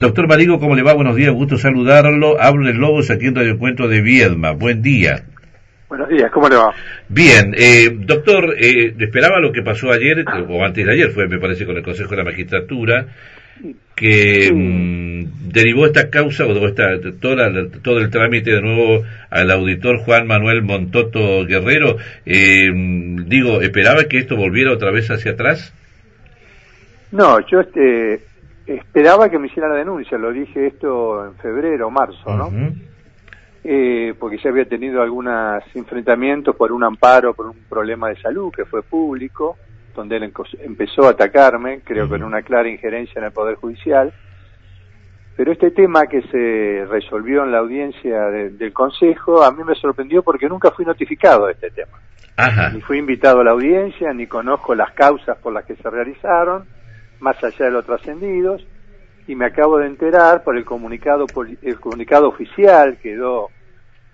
Doctor Marigo, ¿cómo le va? Buenos días, gusto saludarlo. Hablo de Lobos aquí en Radio Encuentro de Viedma. Buen día. Buenos días, ¿cómo le va? Bien, eh, doctor, eh, esperaba lo que pasó ayer, o antes de ayer fue, me parece, con el Consejo de la Magistratura, que mm, derivó esta causa, o esta, toda todo el trámite de nuevo al auditor Juan Manuel Montoto Guerrero. Eh, digo, ¿esperaba que esto volviera otra vez hacia atrás? No, yo este, esperaba que me hiciera la denuncia, lo dije esto en febrero, marzo, ¿no? eh, porque ya había tenido algunos enfrentamientos por un amparo, por un problema de salud que fue público, donde él empezó a atacarme, creo que en una clara injerencia en el Poder Judicial. Pero este tema que se resolvió en la audiencia del Consejo, a mí me sorprendió porque nunca fui notificado de este tema. Ni fui invitado a la audiencia, ni conozco las causas por las que se realizaron más allá de los trascendidos, y me acabo de enterar por el comunicado, el comunicado oficial que dio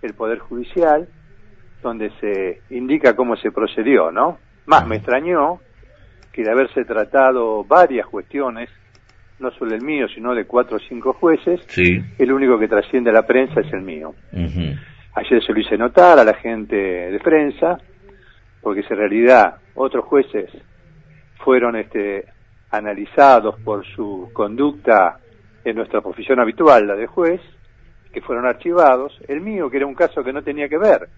el Poder Judicial, donde se indica cómo se procedió, ¿no? Más me extrañó que de haberse tratado varias cuestiones, no solo el mío, sino de cuatro o cinco jueces, el único que trasciende a la prensa es el mío. Ayer se lo hice notar a la gente de prensa, porque si en realidad otros jueces fueron este, analizados por su conducta en nuestra profesión habitual, la de juez, que fueron archivados. El mío, que era un caso que no tenía que ver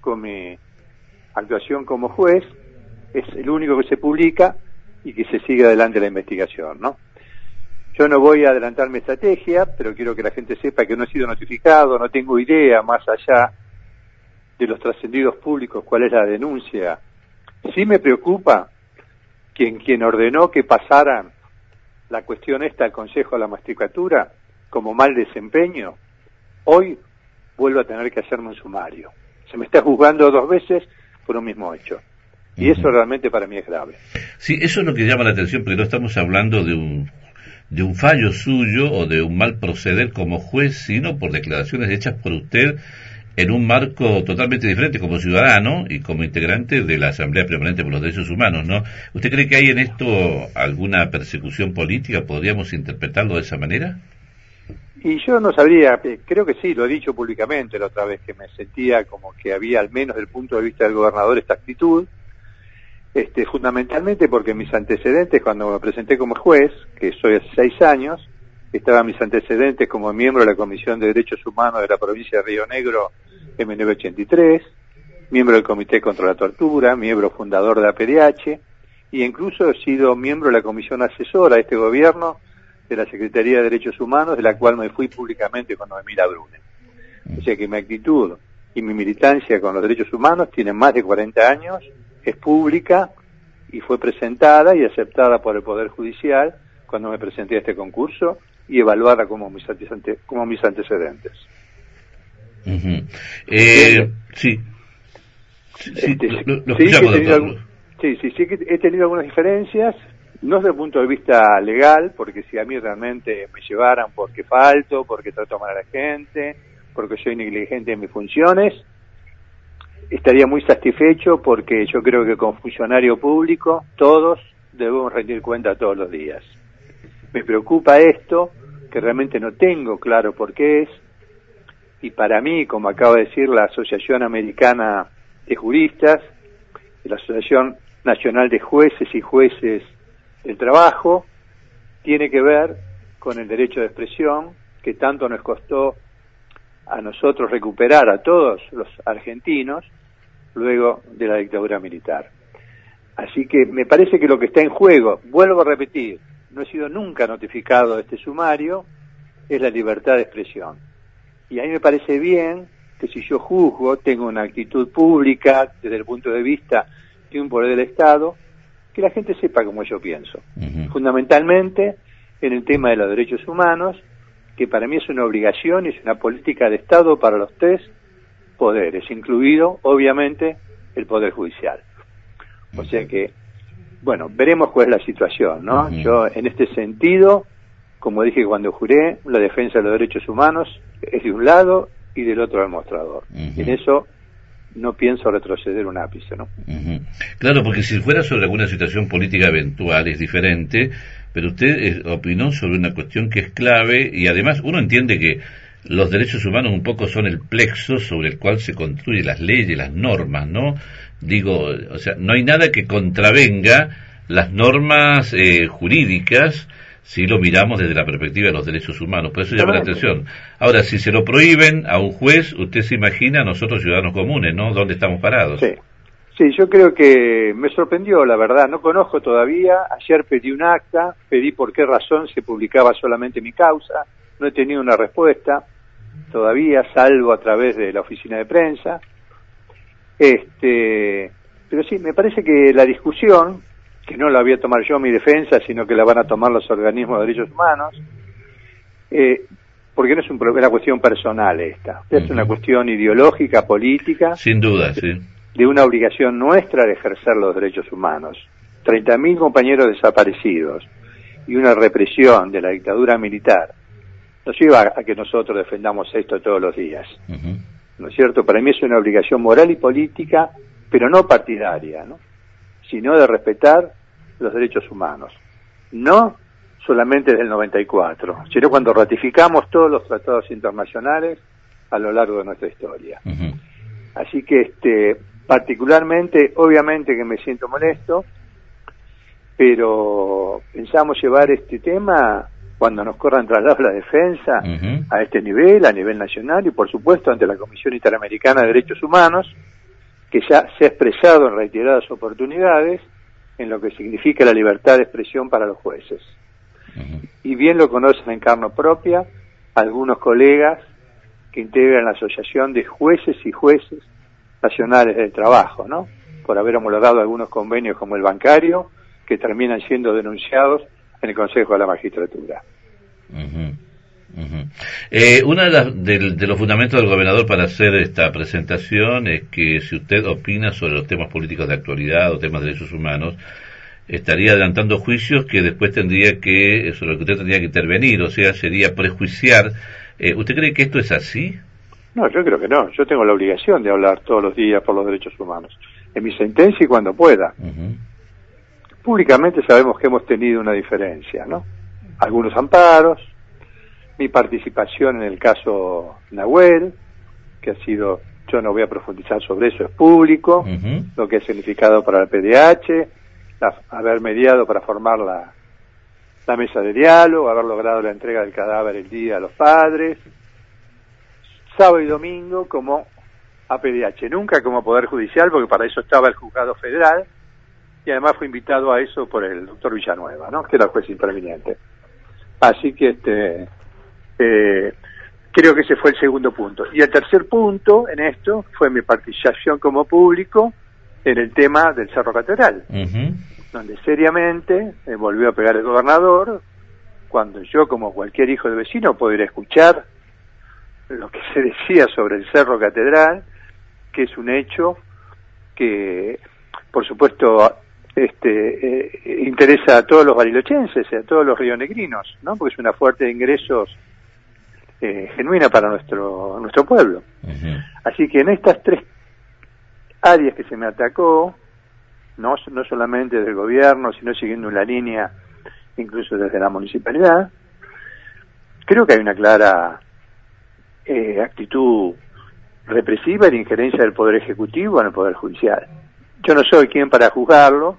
con mi actuación como juez, es el único que se publica y que se sigue adelante la investigación, ¿no? Yo no voy a adelantar mi estrategia, pero quiero que la gente sepa que no he sido notificado, no tengo idea más allá de los trascendidos públicos cuál es la denuncia. Sí me preocupa quien, quien ordenó que pasaran la cuestión esta al Consejo de la Masticatura como mal desempeño, hoy vuelvo a tener que hacerme un sumario. Se me está juzgando dos veces por un mismo hecho. Y eso realmente para mí es grave. Sí, eso es lo que llama la atención, porque no estamos hablando de un, de un fallo suyo o de un mal proceder como juez, sino por declaraciones hechas por usted en un marco totalmente diferente como ciudadano y como integrante de la Asamblea Permanente por los Derechos Humanos, ¿no? ¿Usted cree que hay en esto alguna persecución política? ¿Podríamos interpretarlo de esa manera? Y yo no sabría, eh, creo que sí, lo he dicho públicamente la otra vez, que me sentía como que había, al menos desde el punto de vista del gobernador, esta actitud, este, fundamentalmente porque mis antecedentes, cuando me presenté como juez, que soy hace seis años, estaban mis antecedentes como miembro de la Comisión de Derechos Humanos de la provincia de Río Negro M983, miembro del Comité contra la Tortura, miembro fundador de la PDH, y incluso he sido miembro de la Comisión Asesora de este gobierno de la Secretaría de Derechos Humanos, de la cual me fui públicamente con Noemila Brune. O sea que mi actitud y mi militancia con los derechos humanos tiene más de 40 años, es pública y fue presentada y aceptada por el Poder Judicial cuando me presenté a este concurso y evaluarla como mis, como mis antecedentes. eh, sí. Sí, sí, sí, sí, que he tenido algunas diferencias, no desde el punto de vista legal, porque si a mí realmente me llevaran porque falto, porque trato mal a la gente, porque soy negligente en mis funciones, estaría muy satisfecho porque yo creo que como funcionario público todos debemos rendir cuenta todos los días. Me preocupa esto, que realmente no tengo claro por qué es, y para mí, como acaba de decir la Asociación Americana de Juristas, la Asociación Nacional de Jueces y Jueces del Trabajo, tiene que ver con el derecho de expresión que tanto nos costó a nosotros recuperar a todos los argentinos luego de la dictadura militar. Así que me parece que lo que está en juego, vuelvo a repetir, no he sido nunca notificado de este sumario, es la libertad de expresión. Y a mí me parece bien que si yo juzgo, tengo una actitud pública desde el punto de vista de un poder del Estado, que la gente sepa cómo yo pienso. Fundamentalmente en el tema de los derechos humanos, que para mí es una obligación y es una política de Estado para los tres poderes, incluido, obviamente, el Poder Judicial. O sea que bueno, veremos cuál es la situación, ¿no? Yo, en este sentido, como dije cuando juré, la defensa de los derechos humanos es de un lado y del otro del mostrador. En eso no pienso retroceder un ápice, ¿no? Claro, porque si fuera sobre alguna situación política eventual es diferente, pero usted opinó sobre una cuestión que es clave y además uno entiende que los derechos humanos un poco son el plexo sobre el cual se construyen las leyes, las normas, ¿no? Digo, o sea, no hay nada que contravenga las normas eh, jurídicas si lo miramos desde la perspectiva de los derechos humanos. Por eso llama la atención. Ahora, si se lo prohíben a un juez, usted se imagina a nosotros ciudadanos comunes, ¿no? ¿Dónde estamos parados? Sí. Sí, yo creo que me sorprendió, la verdad. No conozco todavía. Ayer pedí un acta, pedí por qué razón se publicaba solamente mi causa. No he tenido una respuesta todavía, salvo a través de la oficina de prensa. Este, pero sí, me parece que la discusión, que no la voy a tomar yo mi defensa, sino que la van a tomar los organismos de derechos humanos, eh, porque no es un, una cuestión personal esta, es una cuestión ideológica, política. Sin duda, sí. De una obligación nuestra de ejercer los derechos humanos. 30.000 compañeros desaparecidos y una represión de la dictadura militar nos lleva a que nosotros defendamos esto todos los días. ¿No es cierto? Para mí es una obligación moral y política, pero no partidaria, ¿no? sino de respetar los derechos humanos. No solamente desde el 94, sino cuando ratificamos todos los tratados internacionales a lo largo de nuestra historia. Así que, este, particularmente, obviamente que me siento molesto, pero pensamos llevar este tema cuando nos corran traslados la defensa a este nivel, a nivel nacional y por supuesto ante la Comisión Interamericana de Derechos Humanos, que ya se ha expresado en reiteradas oportunidades en lo que significa la libertad de expresión para los jueces. Y bien lo conocen en carne propia algunos colegas que integran la Asociación de Jueces y Jueces Nacionales del Trabajo, ¿no? Por haber homologado algunos convenios como el bancario, que terminan siendo denunciados en el Consejo de la Magistratura. Eh, uno de, de, los fundamentos del gobernador para hacer esta presentación es que si usted opina sobre los temas políticos de actualidad o temas de derechos humanos, estaría adelantando juicios que después tendría que, sobre lo que usted tendría que intervenir, o sea, sería prejuiciar. Eh, ¿Usted cree que esto es así? No, yo creo que no. Yo tengo la obligación de hablar todos los días por los derechos humanos, en mi sentencia y cuando pueda públicamente sabemos que hemos tenido una diferencia, ¿no? Algunos amparos, mi participación en el caso Nahuel, que ha sido, yo no voy a profundizar sobre eso, es público, lo que ha significado para el PDH, haber mediado para formar la, la mesa de diálogo, haber logrado la entrega del cadáver el día a los padres, sábado y domingo como APDH, nunca como Poder Judicial, porque para eso estaba el juzgado federal, y además fue invitado a eso por el doctor Villanueva, ¿no? que era juez interviniente. Así que este eh, creo que ese fue el segundo punto. Y el tercer punto en esto fue mi participación como público en el tema del Cerro Catedral, donde seriamente me volvió a pegar el gobernador cuando yo, como cualquier hijo de vecino, puedo ir a escuchar lo que se decía sobre el Cerro Catedral, que es un hecho que, por supuesto, este, eh, interesa a todos los barilochenses, a todos los rionegrinos, ¿no? Porque es una fuerte de ingresos eh, genuina para nuestro nuestro pueblo. Así que en estas tres áreas que se me atacó, no, no solamente del gobierno, sino siguiendo una línea incluso desde la municipalidad, creo que hay una clara eh, actitud represiva y de injerencia del Poder Ejecutivo en el Poder Judicial. Yo no soy quien para juzgarlo,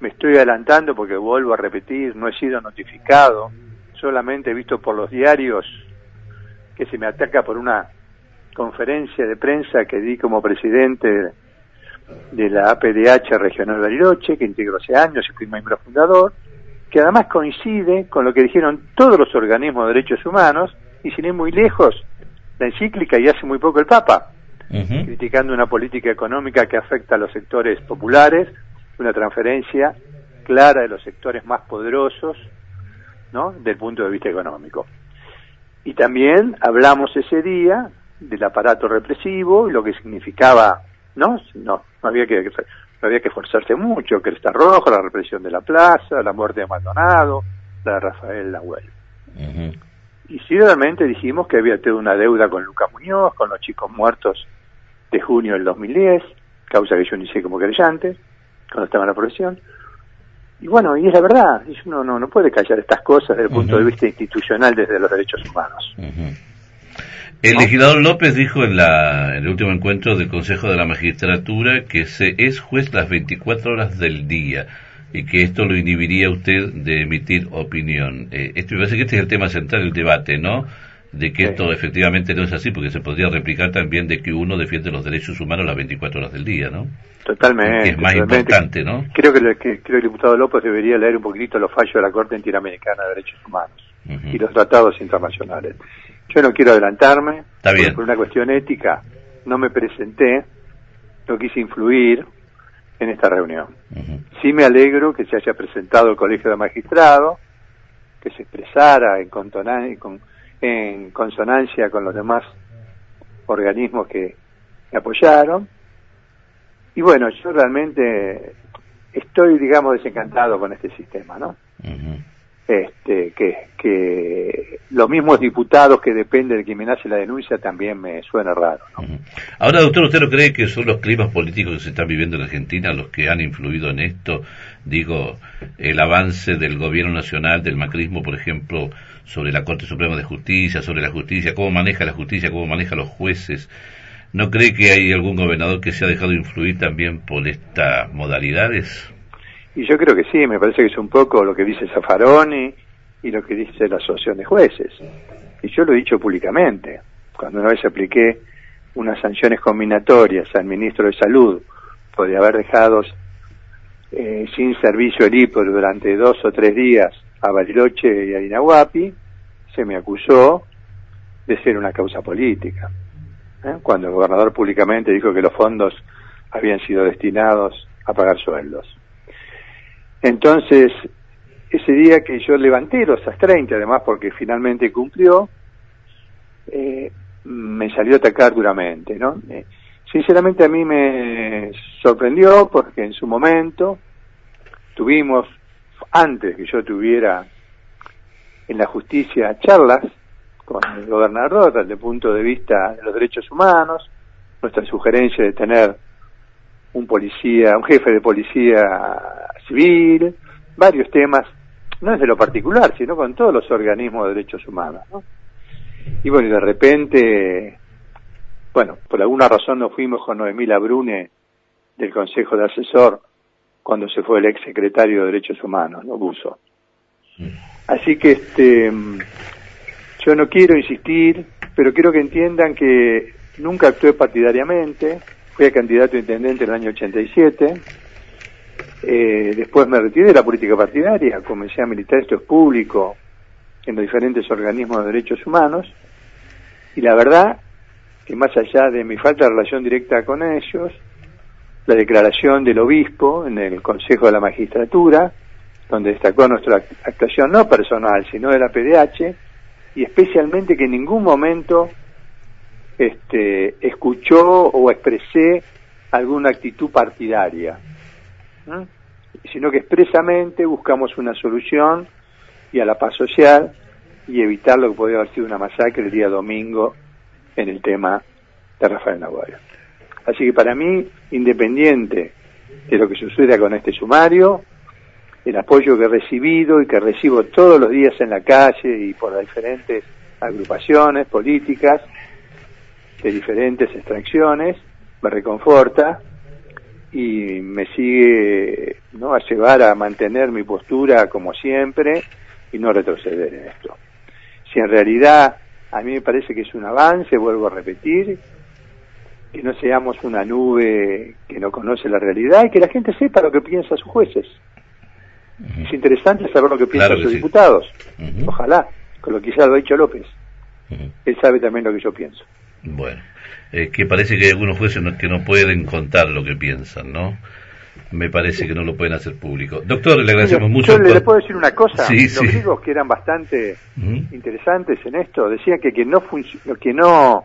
me estoy adelantando porque vuelvo a repetir, no he sido notificado, solamente he visto por los diarios que se me ataca por una conferencia de prensa que di como presidente de la APDH Regional Bariloche, que integró hace años y fui miembro fundador, que además coincide con lo que dijeron todos los organismos de derechos humanos, y sin ir muy lejos, la encíclica y hace muy poco el Papa criticando una política económica que afecta a los sectores populares, una transferencia clara de los sectores más poderosos, ¿no? Del punto de vista económico. Y también hablamos ese día del aparato represivo y lo que significaba, ¿no? No, no había que no había que esforzarse mucho, que está rojo, la represión de la plaza, la muerte de Maldonado, la de Rafael Nahuel. Y sí, realmente dijimos que había tenido una deuda con Lucas Muñoz, con los chicos muertos de junio del 2010, causa que yo inicié como creyente, cuando estaba en la profesión. y bueno, y es la verdad, uno no, no puede callar estas cosas desde el punto de vista institucional desde los derechos humanos. El legislador López dijo en, la, en el último encuentro del Consejo de la Magistratura que se es juez las 24 horas del día y que esto lo inhibiría usted de emitir opinión. Eh, esto me parece que este es el tema central del debate, ¿no? De que esto efectivamente no es así, porque se podría replicar también de que uno defiende los derechos humanos las 24 horas del día, ¿no? Totalmente. es más importante, ¿no? Creo que, creo que el diputado López debería leer un poquito los fallos de la Corte Interamericana de Derechos Humanos y los tratados internacionales. Yo no quiero adelantarme, Está bien. por una cuestión ética no me presenté, no quise influir en esta reunión. Sí me alegro que se haya presentado el Colegio de Magistrados, que se expresara en, con en consonancia con los demás organismos que me apoyaron. Y bueno, yo realmente estoy, digamos, desencantado con este sistema, ¿no? Este, que, los mismos diputados que dependen de quien me hace la denuncia también me suena raro, ¿no? Ahora, doctor, ¿usted no cree que son los climas políticos que se están viviendo en Argentina los que han influido en esto? Digo, el avance del gobierno nacional, del macrismo, por ejemplo, sobre la Corte Suprema de Justicia, sobre la justicia, cómo maneja la justicia, cómo maneja los jueces. ¿No cree que hay algún gobernador que se ha dejado influir también por estas modalidades? Y yo creo que sí, me parece que es un poco lo que dice Zaffaroni y lo que dice la Asociación de Jueces. Y yo lo he dicho públicamente. Cuando una vez apliqué unas sanciones combinatorias al ministro de Salud por haber dejado eh, sin servicio el IPO durante dos o tres días a Bariloche y a Inahuapi, se me acusó de ser una causa política. ¿eh? Cuando el gobernador públicamente dijo que los fondos habían sido destinados a pagar sueldos. Entonces, ese día que yo levanté los AS-30, además porque finalmente cumplió, eh, me salió a atacar duramente, ¿no? Eh, sinceramente a mí me sorprendió porque en su momento tuvimos antes que yo tuviera en la justicia charlas con el gobernador desde el punto de vista de los derechos humanos, nuestra sugerencia de tener un policía, un jefe de policía civil, varios temas, no es de lo particular, sino con todos los organismos de derechos humanos. Y bueno, y de repente, bueno, por alguna razón nos fuimos con Noemila Brune del Consejo de Asesor cuando se fue el ex secretario de Derechos Humanos, ¿no? Buso. Así que este, yo no quiero insistir, pero quiero que entiendan que nunca actué partidariamente, fui a candidato a intendente en el año 87, eh, después me retiré de la política partidaria, comencé a militar esto es público en los diferentes organismos de derechos humanos, y la verdad que más allá de mi falta de relación directa con ellos, la declaración del obispo en el Consejo de la Magistratura, donde destacó nuestra actuación no personal, sino de la PDH, y especialmente que en ningún momento este, escuchó o expresé alguna actitud partidaria, sino que expresamente buscamos una solución y a la paz social y evitar lo que podría haber sido una masacre el día domingo en el tema de Rafael Nahuatl. Así que para mí, independiente de lo que suceda con este sumario, el apoyo que he recibido y que recibo todos los días en la calle y por las diferentes agrupaciones políticas de diferentes extracciones, me reconforta y me sigue ¿no? a llevar a mantener mi postura como siempre y no retroceder en esto. Si en realidad a mí me parece que es un avance, vuelvo a repetir, que no seamos una nube que no conoce la realidad y que la gente sepa lo que piensa sus jueces. Es interesante saber lo que piensan sus diputados. Ojalá, con lo que ya lo ha dicho López. Él sabe también lo que yo pienso. Bueno, eh, que parece que hay algunos jueces que no pueden contar lo que piensan, ¿no? Me parece que no lo pueden hacer público. Doctor, le agradecemos mucho. Yo le, puedo decir una cosa. los griegos que eran bastante interesantes en esto decían que quien no, que no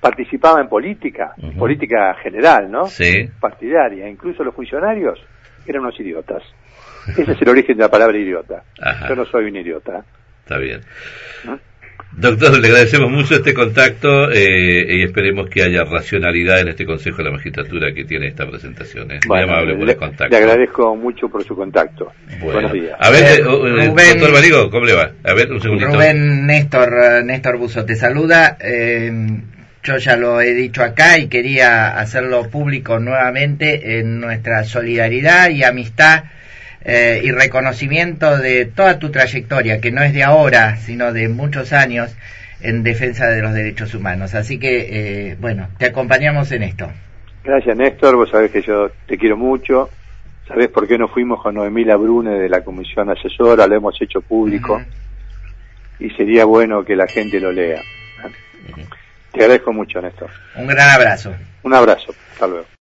participaba en política, política general, ¿no? Sí. Partidaria. Incluso los funcionarios eran unos idiotas. Ese es el origen de la palabra idiota. Yo no soy un idiota. Está bien. Doctor, le agradecemos mucho este contacto eh, y esperemos que haya racionalidad en este Consejo de la Magistratura que tiene esta presentación. ¿eh? Muy amable por el contacto. Le agradezco mucho por su contacto. Buenos días. A ver, eh, doctor Marigo, ¿cómo le va? A ver, un segundito. Rubén Néstor, Néstor Buzo te saluda. yo ya lo he dicho acá y quería hacerlo público nuevamente en nuestra solidaridad y amistad eh, y reconocimiento de toda tu trayectoria, que no es de ahora, sino de muchos años en defensa de los derechos humanos. Así que, eh, bueno, te acompañamos en esto. Gracias, Néstor. Vos sabés que yo te quiero mucho. Sabés por qué no fuimos con Noemila Brune de la Comisión Asesora, lo hemos hecho público. Y sería bueno que la gente lo lea. Te agradezco mucho, Néstor. Un gran abrazo. Un abrazo. Hasta luego.